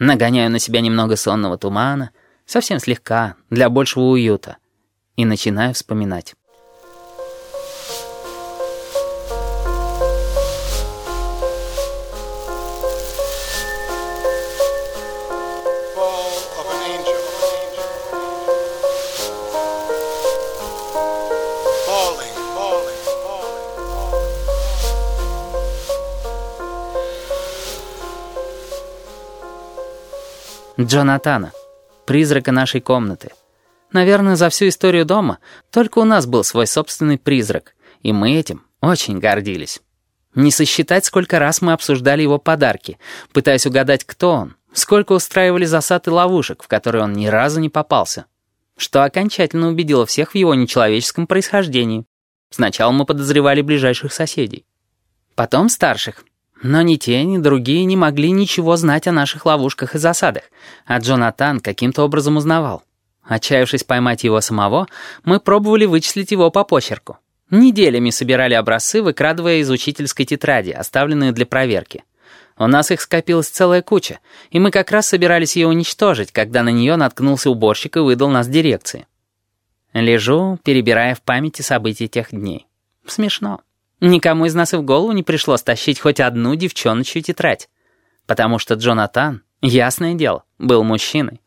Нагоняю на себя немного сонного тумана, совсем слегка, для большего уюта. И начинаю вспоминать. Джонатана, призрака нашей комнаты. Наверное, за всю историю дома только у нас был свой собственный призрак, и мы этим очень гордились. Не сосчитать, сколько раз мы обсуждали его подарки, пытаясь угадать, кто он, сколько устраивали засад и ловушек, в которые он ни разу не попался. Что окончательно убедило всех в его нечеловеческом происхождении. Сначала мы подозревали ближайших соседей. Потом старших. Но ни те, ни другие не могли ничего знать о наших ловушках и засадах, а Джонатан каким-то образом узнавал. Отчаявшись поймать его самого, мы пробовали вычислить его по почерку. Неделями собирали образцы, выкрадывая из учительской тетради, оставленные для проверки. У нас их скопилась целая куча, и мы как раз собирались ее уничтожить, когда на нее наткнулся уборщик и выдал нас дирекции. Лежу, перебирая в памяти события тех дней. Смешно. Никому из нас и в голову не пришло стащить хоть одну девчоночью тетрадь. Потому что Джонатан, ясное дело, был мужчиной.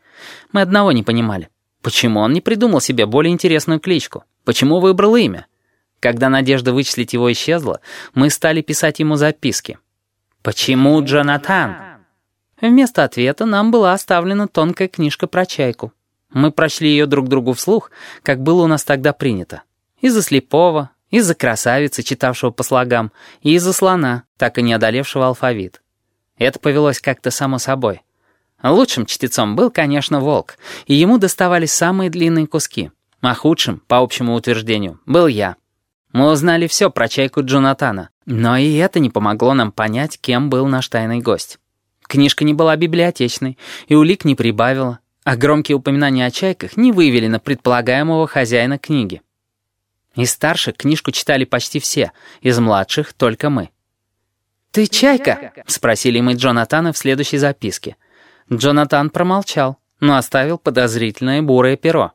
Мы одного не понимали. Почему он не придумал себе более интересную кличку? Почему выбрал имя? Когда надежда вычислить его исчезла, мы стали писать ему записки. «Почему Джонатан?» Вместо ответа нам была оставлена тонкая книжка про чайку. Мы прочли ее друг другу вслух, как было у нас тогда принято. Из-за слепого, из-за красавицы, читавшего по слогам, и из-за слона, так и не одолевшего алфавит. Это повелось как-то само собой. Лучшим чтецом был, конечно, волк, и ему доставались самые длинные куски. А худшим, по общему утверждению, был я. Мы узнали все про чайку Джонатана, но и это не помогло нам понять, кем был наш тайный гость. Книжка не была библиотечной, и улик не прибавила, а громкие упоминания о чайках не вывели на предполагаемого хозяина книги. Из старших книжку читали почти все, из младших — только мы. «Ты чайка?» — спросили мы Джонатана в следующей записке. Джонатан промолчал, но оставил подозрительное бурое перо.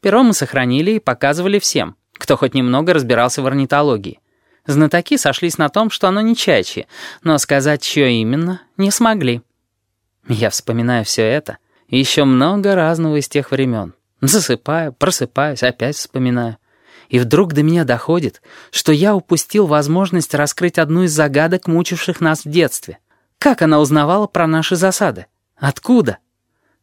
Перо мы сохранили и показывали всем, кто хоть немного разбирался в орнитологии. Знатоки сошлись на том, что оно не чайчье, но сказать, чье именно, не смогли. Я вспоминаю все это, и еще много разного из тех времен. Засыпаю, просыпаюсь, опять вспоминаю. И вдруг до меня доходит, что я упустил возможность раскрыть одну из загадок, мучивших нас в детстве. Как она узнавала про наши засады? Откуда?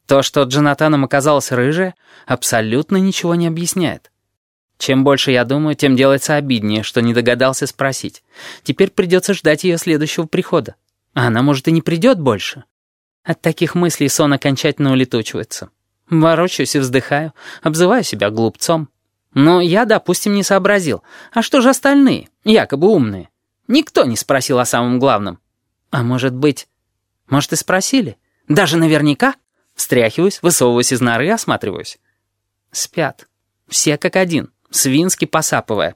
То, что Джонатаном оказалась рыжая, абсолютно ничего не объясняет. Чем больше я думаю, тем делается обиднее, что не догадался спросить. Теперь придется ждать ее следующего прихода. А она, может, и не придет больше. От таких мыслей сон окончательно улетучивается. Ворочаюсь и вздыхаю, обзываю себя глупцом. Но я, допустим, не сообразил. А что же остальные, якобы умные? Никто не спросил о самом главном. А может быть... Может, и спросили? Даже наверняка? Встряхиваюсь, высовываюсь из норы осматриваюсь. Спят. Все как один, свински посапывая.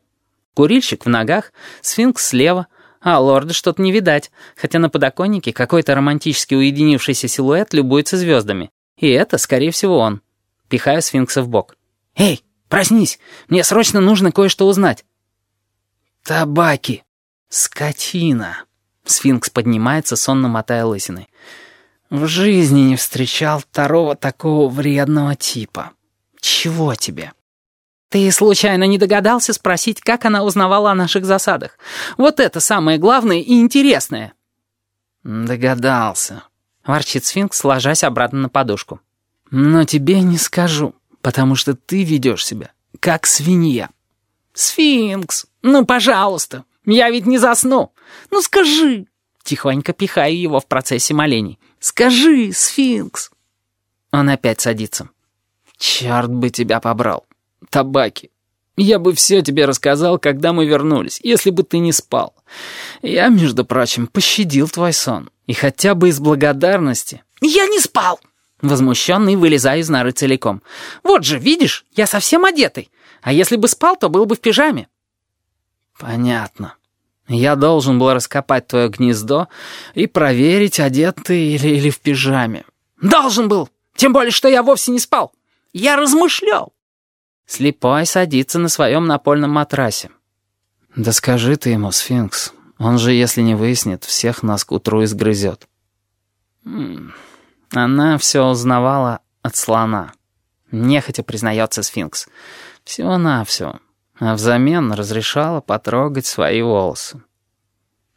Курильщик в ногах, сфинкс слева, а лорда что-то не видать, хотя на подоконнике какой-то романтически уединившийся силуэт любуется звездами. И это, скорее всего, он. Пихаю сфинкса в бок. «Эй, проснись! Мне срочно нужно кое-что узнать!» «Табаки! Скотина!» Сфинкс поднимается, сонно мотая лысиной. «В жизни не встречал второго такого вредного типа. Чего тебе?» «Ты случайно не догадался спросить, как она узнавала о наших засадах? Вот это самое главное и интересное!» «Догадался», — ворчит сфинкс, ложась обратно на подушку. «Но тебе не скажу, потому что ты ведешь себя как свинья». «Сфинкс, ну, пожалуйста, я ведь не засну. Ну, скажи!» Тихонько пихаю его в процессе молений. «Скажи, сфинкс!» Он опять садится. «Черт бы тебя побрал! Табаки! Я бы все тебе рассказал, когда мы вернулись, если бы ты не спал. Я, между прочим, пощадил твой сон. И хотя бы из благодарности...» «Я не спал!» Возмущенный вылезаю из норы целиком. «Вот же, видишь, я совсем одетый. А если бы спал, то был бы в пижаме». «Понятно. Я должен был раскопать твое гнездо и проверить, одет ты или, или в пижаме. «Должен был! Тем более, что я вовсе не спал! Я размышлял!» Слепой садится на своем напольном матрасе. «Да скажи ты ему, сфинкс, он же, если не выяснит, всех нас к утру изгрызет». Она все узнавала от слона. Нехотя признается сфинкс. Всего-навсего. А взамен разрешала потрогать свои волосы.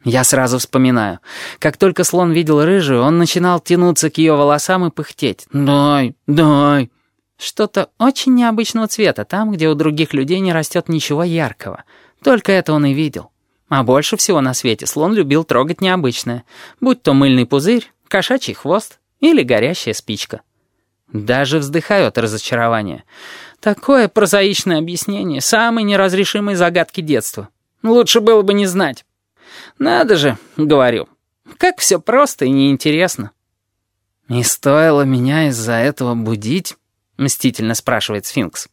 Я сразу вспоминаю. Как только слон видел рыжую, он начинал тянуться к ее волосам и пыхтеть. «Дай, дай!» Что-то очень необычного цвета, там, где у других людей не растет ничего яркого. Только это он и видел. А больше всего на свете слон любил трогать необычное. Будь то мыльный пузырь, кошачий хвост или горящая спичка. Даже вздыхаю от разочарования. Такое прозаичное объяснение самой неразрешимой загадки детства. Лучше было бы не знать. «Надо же», — говорю, — «как все просто и неинтересно». «Не стоило меня из-за этого будить?» — мстительно спрашивает сфинкс.